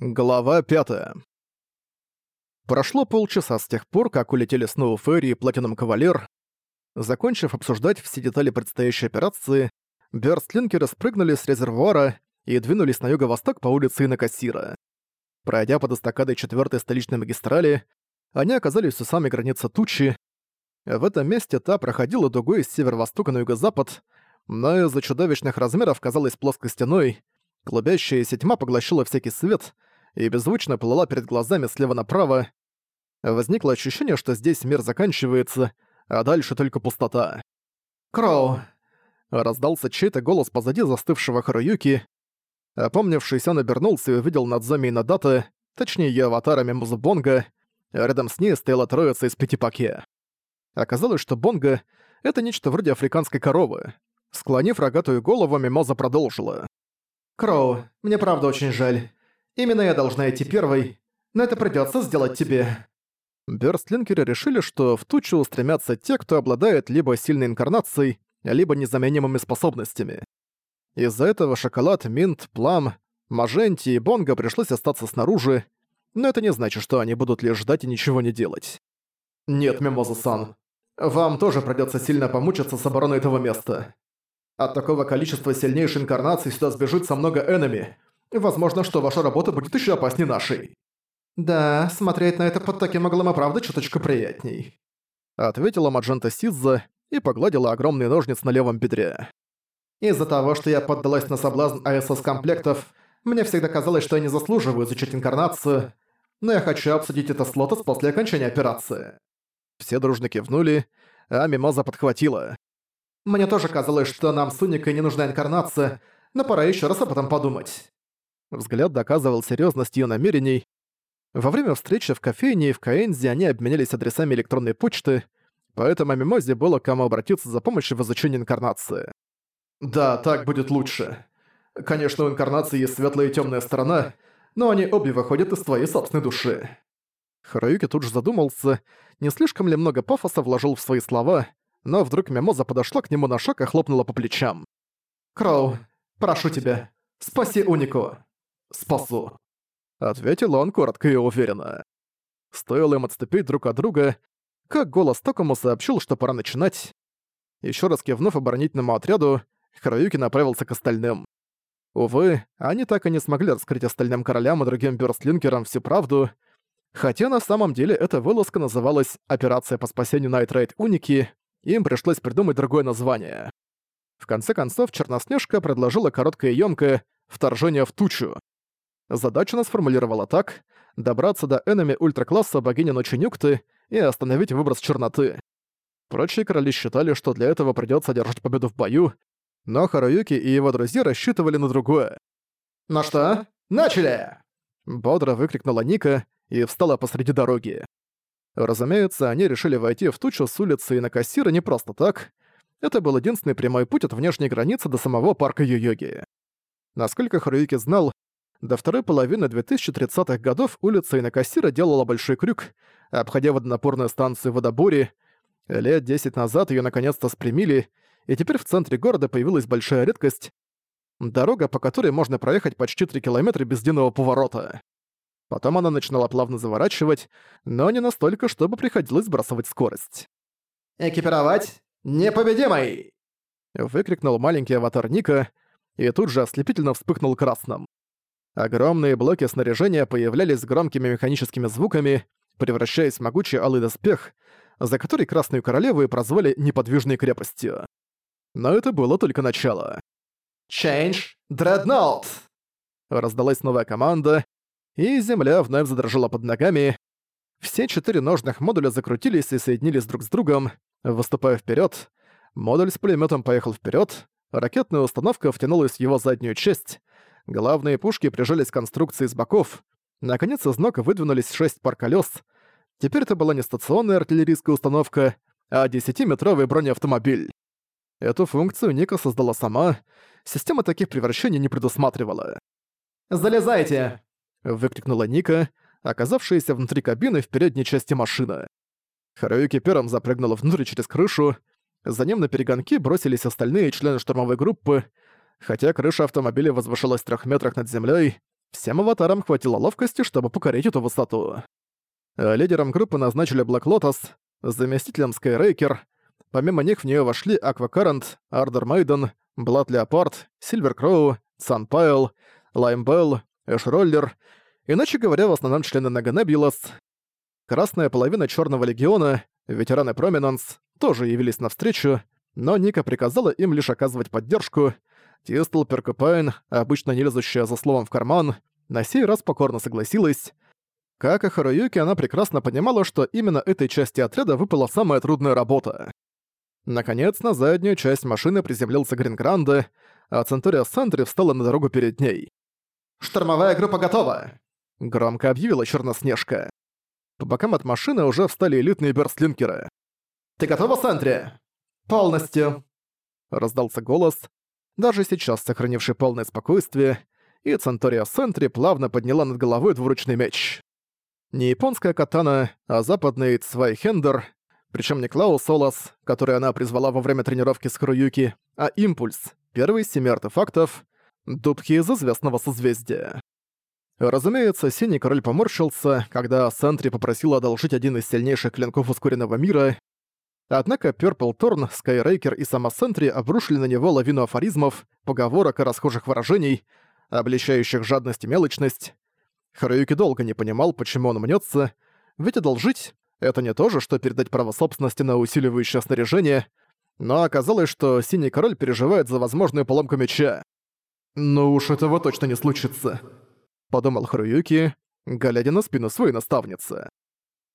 Глава 5 Прошло полчаса с тех пор, как улетели снова Ферри и Платинум Кавалер. Закончив обсуждать все детали предстоящей операции, бёрстлинкеры спрыгнули с резервуара и двинулись на юго-восток по улице Инакасира. Пройдя под эстакадой 4 столичной магистрали, они оказались у самой границы тучи. В этом месте та проходила дугой с северо-востока на юго-запад, но из-за чудовищных размеров казалась плоской стеной, клубящаяся тьма поглощала всякий свет — и беззвучно плыла перед глазами слева направо. Возникло ощущение, что здесь мир заканчивается, а дальше только пустота. «Кроу!» Раздался чей-то голос позади застывшего Харуюки. Опомнившись, он обернулся и увидел Надзоми и Надата, точнее её аватарами Музубонга, а рядом с ней стояла троица из пяти паке. Оказалось, что Бонга — это нечто вроде африканской коровы. Склонив рогатую голову, Мимоза продолжила. «Кроу, мне правда очень жаль. Именно я должна идти первой, но это придётся сделать тебе». Бёрстлинкеры решили, что в тучу устремятся те, кто обладает либо сильной инкарнацией, либо незаменимыми способностями. Из-за этого шоколад, минт, плам, маженти и бонго пришлось остаться снаружи, но это не значит, что они будут лишь ждать и ничего не делать. «Нет, Мимоза-сан, вам тоже придётся сильно помучиться с обороной этого места. От такого количества сильнейшей инкарнации сюда сбежится много энеми, Возможно, что ваша работа будет еще опаснее нашей». «Да, смотреть на это под таким углом и правда чуточку приятней», ответила Маджента Сизза и погладила огромный ножниц на левом бедре. «Из-за того, что я поддалась на соблазн АСС-комплектов, мне всегда казалось, что я не заслуживаю изучить инкарнацию, но я хочу обсудить это с Лотос после окончания операции». Все дружно кивнули, а Мимоза подхватила. «Мне тоже казалось, что нам с Уникой не нужна инкарнация, но пора еще раз об этом подумать. Взгляд доказывал серьезность ее намерений. Во время встречи в кофейне и в Каэнзе они обменялись адресами электронной почты, поэтому Мимозе было к кому обратиться за помощью в изучении инкарнации. «Да, так будет лучше. Конечно, у инкарнации есть светлая и темная сторона, но они обе выходят из твоей собственной души». Харуюки тут же задумался, не слишком ли много пафоса вложил в свои слова, но вдруг Мимоза подошла к нему на шаг и хлопнула по плечам. «Кроу, прошу тебя, спаси Унику!» Спасу», — ответил он коротко и уверенно. Стоило им отступить друг от друга, как голос Токому сообщил, что пора начинать. Еще раз кивнув оборонительному отряду, Харуюки направился к остальным. Увы, они так и не смогли раскрыть остальным королям и другим бёрстлинкерам всю правду, хотя на самом деле эта вылазка называлась «Операция по спасению Найтрейд Уники», им пришлось придумать другое название. В конце концов, Черноснежка предложила короткое и ёмкое «Вторжение в тучу». Задачу она сформулировала так — добраться до энеми ультракласса богини Ночи Нюкты и остановить выброс черноты. Прочие короли считали, что для этого придётся одержать победу в бою, но Харуюки и его друзья рассчитывали на другое. «Ну что, начали!» Бодро выкрикнула Ника и встала посреди дороги. Разумеется, они решили войти в тучу с улицы и на кассира не просто так. Это был единственный прямой путь от внешней границы до самого парка Йо-Йоги. Насколько Харуюки знал, до второй половины 2030-х годов улица Инакасира делала большой крюк, обходя водонапорную станцию Водобури. Лет 10 назад ее наконец-то спрямили, и теперь в центре города появилась большая редкость — дорога, по которой можно проехать почти 3 километра без длинного поворота. Потом она начинала плавно заворачивать, но не настолько, чтобы приходилось сбрасывать скорость. «Экипировать непобедимый!» Выкрикнул маленький аватар Ника, и тут же ослепительно вспыхнул красным. Огромные блоки снаряжения появлялись с громкими механическими звуками, превращаясь в могучий алый доспех, за который Красную Королеву и прозвали «неподвижной крепостью». Но это было только начало. «Change Dreadnought!» Раздалась новая команда, и земля вновь задрожала под ногами. Все четыре ножных модуля закрутились и соединились друг с другом, выступая вперед. Модуль с пулеметом поехал вперед, ракетная установка втянулась в его заднюю часть, Главные пушки прижались к конструкции с боков. Наконец из ног выдвинулись шесть пар колес. Теперь это была не стационная артиллерийская установка, а 10-метровый бронеавтомобиль. Эту функцию Ника создала сама, система таких превращений не предусматривала. «Залезайте!» — выкрикнула Ника, оказавшаяся внутри кабины в передней части машины. Харуюки первым запрыгнула внутрь через крышу, за ним на перегонки бросились остальные члены штурмовой группы, Хотя крыша автомобиля возвышалась в трех метрах над землей, Всем аватарам хватило ловкости, чтобы покорить эту высоту. А лидером группы назначили Black Lotus, заместителем Skyraiker. Помимо них в нее вошли Current, Ardor Maiden, Blood Leopard, Silver Crow, Sun Pile, Lime Bell, Ash Roller, иначе говоря, в основном члены Наганебулас. Красная половина Черного Легиона, ветераны Проминанс, тоже явились навстречу, но Ника приказала им лишь оказывать поддержку. Тистл Перкупайн, обычно не лезущая за словом в карман, на сей раз покорно согласилась. Как и Харуюки, она прекрасно понимала, что именно этой части отряда выпала самая трудная работа. Наконец, на заднюю часть машины приземлился Грингранде, а Центурия Сандри встала на дорогу перед ней. «Штурмовая группа готова!» — громко объявила Черноснежка. По бокам от машины уже встали элитные берстлинкеры. «Ты готова, Сандри?» «Полностью!» — раздался голос, даже сейчас сохранивший полное спокойствие, и Центория Сентри плавно подняла над головой двуручный меч. Не японская катана, а западный Цвайхендер, причем не Клаус Солос, который она призвала во время тренировки с Харуюки, а Импульс, первый из семи артефактов, дубки из известного созвездия. Разумеется, Синий Король поморщился, когда Сентри попросила одолжить один из сильнейших клинков ускоренного мира, однако Пёрпл Торн, Скайрейкер и сама Сентри обрушили на него лавину афоризмов, поговорок и расхожих выражений, обличающих жадность и мелочность, Харуюки долго не понимал, почему он мнется, ведь одолжить — это не то же, что передать право собственности на усиливающее снаряжение, но оказалось, что Синий Король переживает за возможную поломку меча. «Ну уж этого точно не случится», — подумал Харуюки, глядя на спину своей наставницы.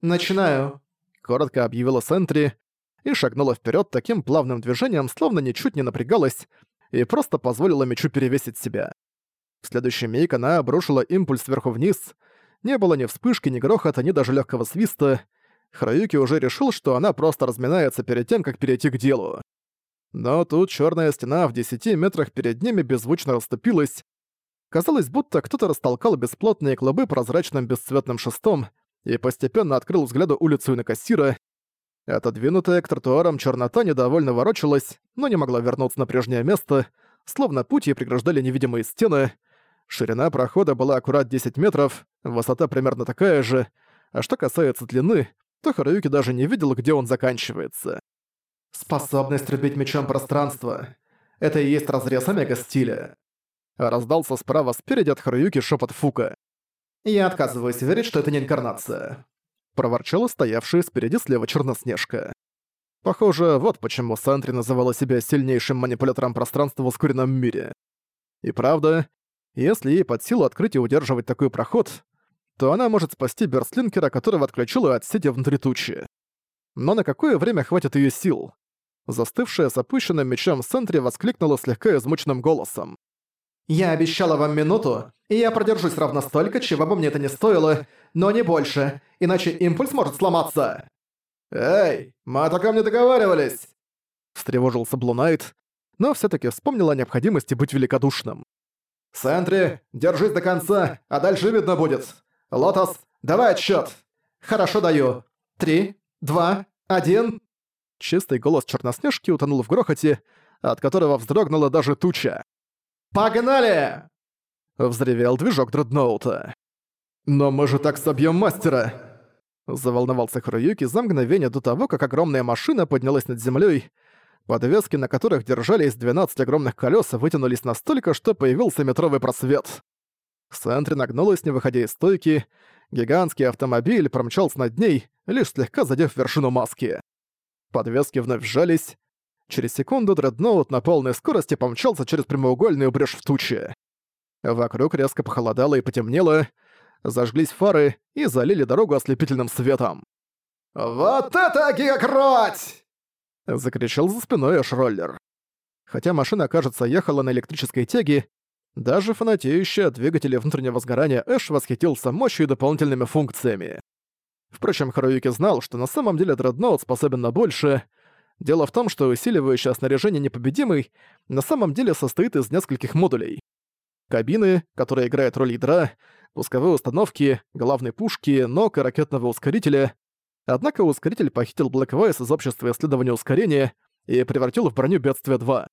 «Начинаю», — коротко объявила Сентри и шагнула вперед таким плавным движением, словно ничуть не напрягалась, и просто позволила мечу перевесить себя. В следующий миг она обрушила импульс сверху вниз. Не было ни вспышки, ни грохота, ни даже легкого свиста. Храюки уже решил, что она просто разминается перед тем, как перейти к делу. Но тут черная стена в 10 метрах перед ними беззвучно расступилась. Казалось, будто кто-то растолкал бесплотные клубы прозрачным бесцветным шестом и постепенно открыл взгляду улицу Инакассира. Отодвинутая к тротуарам чернота недовольно ворочалась, но не могла вернуться на прежнее место, словно путь ей преграждали невидимые стены — Ширина прохода была аккурат 10 метров, высота примерно такая же, а что касается длины, то Харуюки даже не видел, где он заканчивается. «Способность рубить мечом пространство. Это и есть разрез омега-стиля». Раздался справа спереди от Харуюки шепот Фука. «Я отказываюсь верить, что это не инкарнация», — проворчала стоявшая спереди слева Черноснежка. Похоже, вот почему Сантри называла себя сильнейшим манипулятором пространства в ускоренном мире. И правда, если ей под силу открыть и удерживать такой проход, то она может спасти Берстлинкера, которого отключила от сети внутри тучи. Но на какое время хватит ее сил? Застывшая с опущенным мечом в центре воскликнула слегка измученным голосом. «Я обещала вам минуту, и я продержусь ровно столько, чего бы мне это не стоило, но не больше, иначе импульс может сломаться!» «Эй, мы о таком не договаривались!» Встревожился Блунайт, но все таки вспомнил о необходимости быть великодушным. «Сентри, держись до конца, а дальше видно будет. Лотос, давай отсчет. «Хорошо даю. Три, два, один...» Чистый голос Черноснежки утонул в грохоте, от которого вздрогнула даже туча. «Погнали!» Взревел движок дредноута. «Но мы же так собьем мастера!» Заволновался Харуюки за мгновение до того, как огромная машина поднялась над землей, Подвески, на которых держались 12 огромных колес, вытянулись настолько, что появился метровый просвет. Сентри нагнулась, не выходя из стойки. Гигантский автомобиль промчался над ней, лишь слегка задев вершину маски. Подвески вновь сжались. Через секунду дредноут на полной скорости помчался через прямоугольную брешь в туче. Вокруг резко похолодало и потемнело, зажглись фары и залили дорогу ослепительным светом. «Вот это гигакроть!» Закричал за спиной Эш-роллер. Хотя машина, кажется, ехала на электрической тяге, даже фанатеющий от двигателя внутреннего сгорания Эш восхитился мощью и дополнительными функциями. Впрочем, Харуюки знал, что на самом деле Дредноут способен на больше. Дело в том, что усиливающее снаряжение непобедимый на самом деле состоит из нескольких модулей. Кабины, которая играет роль ядра, пусковые установки, главной пушки, ног и ракетного ускорителя, Однако ускоритель похитил Блэквайс из общества исследования ускорения и превратил в броню бедствия 2.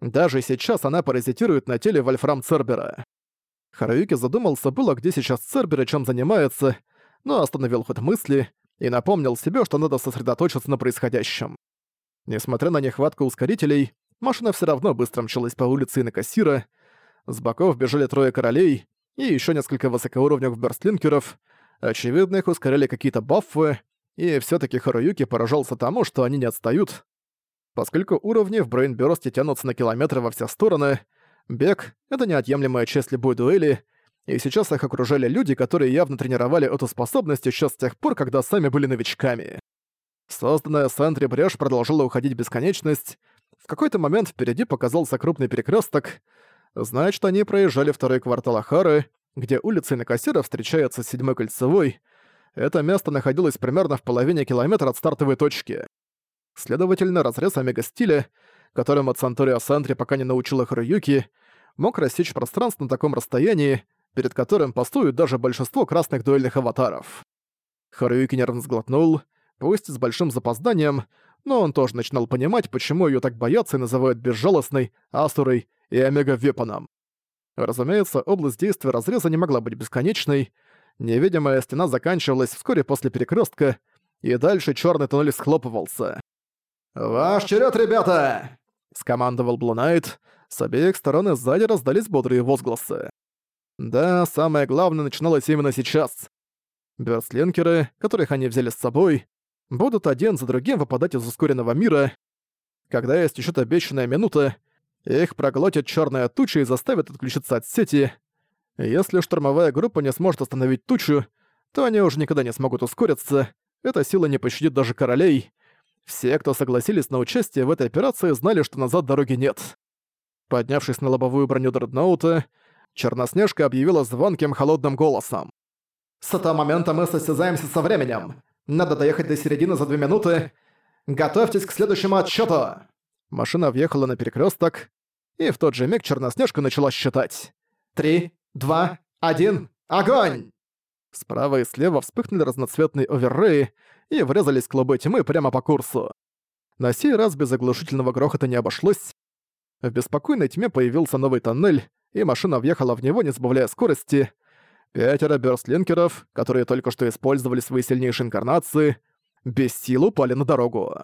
Даже сейчас она паразитирует на теле Вольфрам Цербера. Харуюки задумался было, где сейчас Цербер и чем занимается, но остановил ход мысли и напомнил себе, что надо сосредоточиться на происходящем. Несмотря на нехватку ускорителей, машина все равно быстро мчалась по улице и на кассира. С боков бежали трое королей и еще несколько высокоуровневых берстлинкеров. Очевидно, их ускоряли какие-то баффы, и все таки Харуюки поражался тому, что они не отстают. Поскольку уровни в Брейнбёрсте тянутся на километры во все стороны, бег — это неотъемлемая часть любой дуэли, и сейчас их окружали люди, которые явно тренировали эту способность еще с тех пор, когда сами были новичками. Созданная Сентри брешь продолжила уходить в бесконечность. В какой-то момент впереди показался крупный перекресток. Значит, они проезжали второй квартал Ахары, где улицы Накасира с седьмой кольцевой. Это место находилось примерно в половине километра от стартовой точки. Следовательно, разрез омега-стиля, которым от Санторио Сантри пока не научила Харуюки, мог рассечь пространство на таком расстоянии, перед которым постуют даже большинство красных дуэльных аватаров. Харуюки нервно сглотнул, пусть с большим запозданием, но он тоже начинал понимать, почему её так боятся и называют безжалостной, асурой и омега-вепоном. Разумеется, область действия разреза не могла быть бесконечной. Невидимая стена заканчивалась вскоре после перекрестка, и дальше черный туннель схлопывался. «Ваш черед, ребята!» — скомандовал Блунайт. С обеих сторон и сзади раздались бодрые возгласы. Да, самое главное начиналось именно сейчас. Бёрстлинкеры, которых они взяли с собой, будут один за другим выпадать из ускоренного мира. Когда есть еще обещанная минута, их проглотит черная туча и заставит отключиться от сети. Если штурмовая группа не сможет остановить тучу, то они уже никогда не смогут ускориться, эта сила не пощадит даже королей. Все, кто согласились на участие в этой операции, знали, что назад дороги нет. Поднявшись на лобовую броню Дредноута, Черноснежка объявила звонким холодным голосом. «С этого момента мы состязаемся со временем. Надо доехать до середины за две минуты. Готовьтесь к следующему отсчету. Машина въехала на перекресток, и в тот же миг Черноснежка начала считать. «Три, два, один, огонь!» Справа и слева вспыхнули разноцветные оверреи и врезались клубы тьмы прямо по курсу. На сей раз без оглушительного грохота не обошлось. В беспокойной тьме появился новый тоннель, и машина въехала в него, не сбавляя скорости. Пятеро бёрстлинкеров, которые только что использовали свои сильнейшие инкарнации, без сил упали на дорогу.